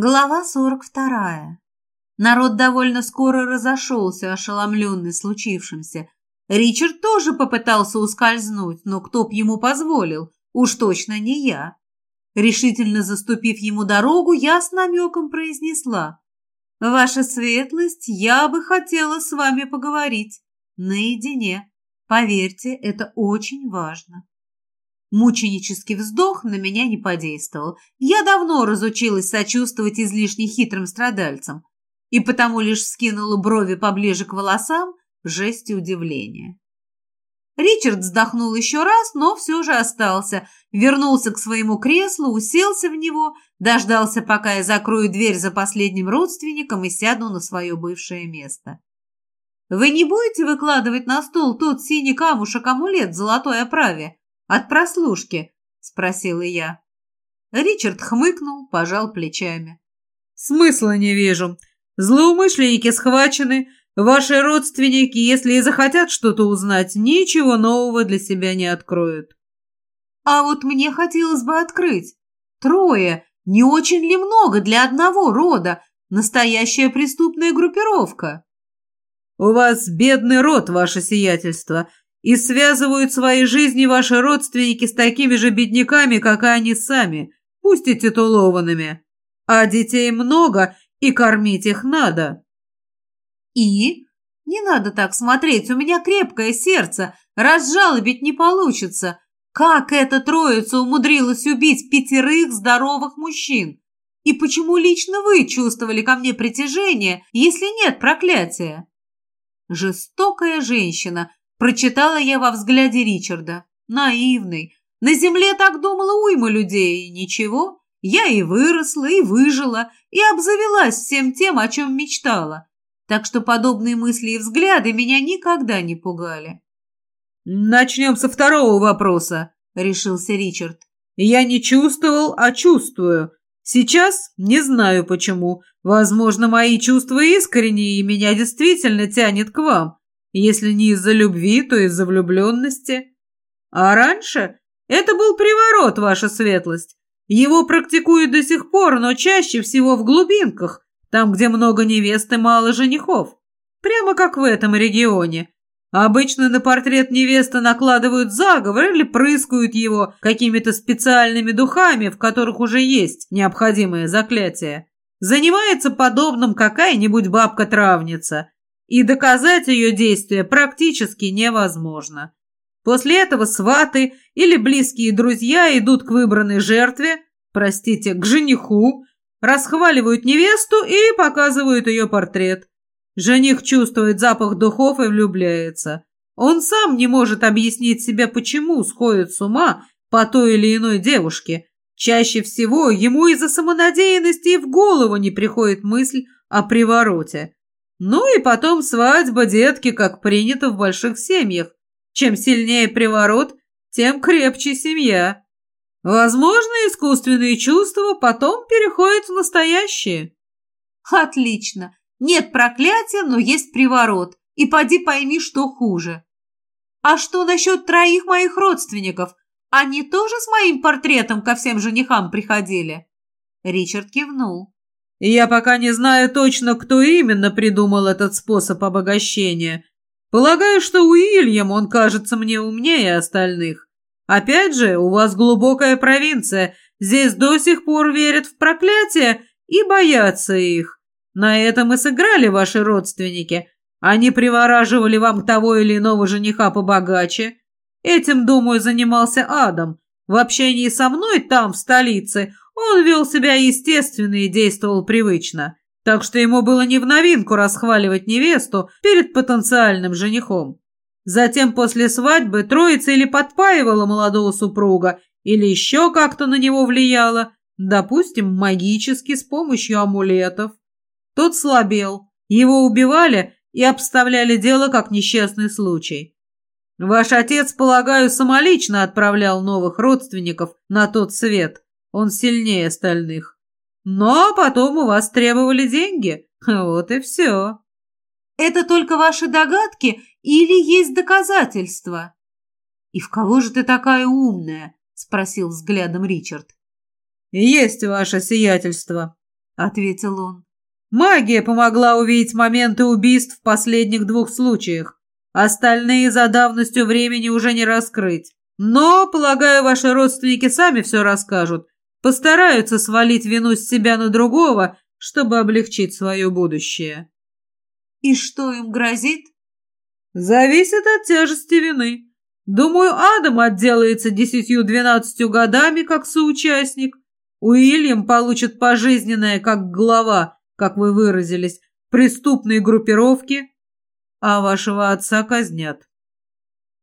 Глава 42. Народ довольно скоро разошелся, ошеломленный случившимся. Ричард тоже попытался ускользнуть, но кто б ему позволил? Уж точно не я. Решительно заступив ему дорогу, я с намеком произнесла. «Ваша светлость, я бы хотела с вами поговорить. Наедине. Поверьте, это очень важно». Мученический вздох на меня не подействовал. Я давно разучилась сочувствовать излишне хитрым страдальцам и потому лишь скинула брови поближе к волосам в жесте удивления. Ричард вздохнул еще раз, но все же остался, вернулся к своему креслу, уселся в него, дождался, пока я закрою дверь за последним родственником и сяду на свое бывшее место. «Вы не будете выкладывать на стол тот синий камушек-амулет в золотой оправе?» От прослушки?» – спросила я. Ричард хмыкнул, пожал плечами. «Смысла не вижу. Злоумышленники схвачены. Ваши родственники, если и захотят что-то узнать, ничего нового для себя не откроют». «А вот мне хотелось бы открыть. Трое. Не очень ли много для одного рода? Настоящая преступная группировка». «У вас бедный род, ваше сиятельство и связывают свои жизни ваши родственники с такими же бедняками, как и они сами, пусть и титулованными. А детей много, и кормить их надо. И? Не надо так смотреть, у меня крепкое сердце, разжалобить не получится. Как эта троица умудрилась убить пятерых здоровых мужчин? И почему лично вы чувствовали ко мне притяжение, если нет проклятия? Жестокая женщина, Прочитала я во взгляде Ричарда. Наивный. На земле так думала уйма людей. Ничего, я и выросла, и выжила, и обзавелась всем тем, о чем мечтала. Так что подобные мысли и взгляды меня никогда не пугали. «Начнем со второго вопроса», — решился Ричард. «Я не чувствовал, а чувствую. Сейчас не знаю почему. Возможно, мои чувства искренние, и меня действительно тянет к вам. Если не из-за любви, то из-за влюбленности. А раньше это был приворот, ваша светлость. Его практикуют до сих пор, но чаще всего в глубинках, там, где много невест и мало женихов. Прямо как в этом регионе. Обычно на портрет невесты накладывают заговор или прыскают его какими-то специальными духами, в которых уже есть необходимое заклятие. Занимается подобным какая-нибудь бабка-травница и доказать ее действия практически невозможно. После этого сваты или близкие друзья идут к выбранной жертве, простите, к жениху, расхваливают невесту и показывают ее портрет. Жених чувствует запах духов и влюбляется. Он сам не может объяснить себе, почему сходит с ума по той или иной девушке. Чаще всего ему из-за самонадеянности и в голову не приходит мысль о привороте. Ну и потом свадьба, детки, как принято в больших семьях. Чем сильнее приворот, тем крепче семья. Возможно, искусственные чувства потом переходят в настоящие. Отлично. Нет проклятия, но есть приворот. И поди пойми, что хуже. А что насчет троих моих родственников? Они тоже с моим портретом ко всем женихам приходили? Ричард кивнул. Я пока не знаю точно, кто именно придумал этот способ обогащения. Полагаю, что Уильям, он кажется мне умнее остальных. Опять же, у вас глубокая провинция, здесь до сих пор верят в проклятия и боятся их. На этом и сыграли ваши родственники. Они привораживали вам того или иного жениха побогаче. Этим, думаю, занимался Адам. В общении со мной там, в столице, он вел себя естественно и действовал привычно, так что ему было не в новинку расхваливать невесту перед потенциальным женихом. Затем после свадьбы троица или подпаивала молодого супруга, или еще как-то на него влияла, допустим, магически с помощью амулетов. Тот слабел, его убивали и обставляли дело как несчастный случай. Ваш отец, полагаю, самолично отправлял новых родственников на тот свет – он сильнее остальных. Но потом у вас требовали деньги. Вот и все. Это только ваши догадки или есть доказательства? И в кого же ты такая умная? Спросил взглядом Ричард. Есть ваше сиятельство. ответил он. Магия помогла увидеть моменты убийств в последних двух случаях. Остальные за давностью времени уже не раскрыть. Но, полагаю, ваши родственники сами все расскажут. Постараются свалить вину с себя на другого, чтобы облегчить свое будущее. И что им грозит? Зависит от тяжести вины. Думаю, Адам отделается десятью-двенадцатью годами как соучастник. Уильям получит пожизненное как глава, как вы выразились, преступной группировки, а вашего отца казнят.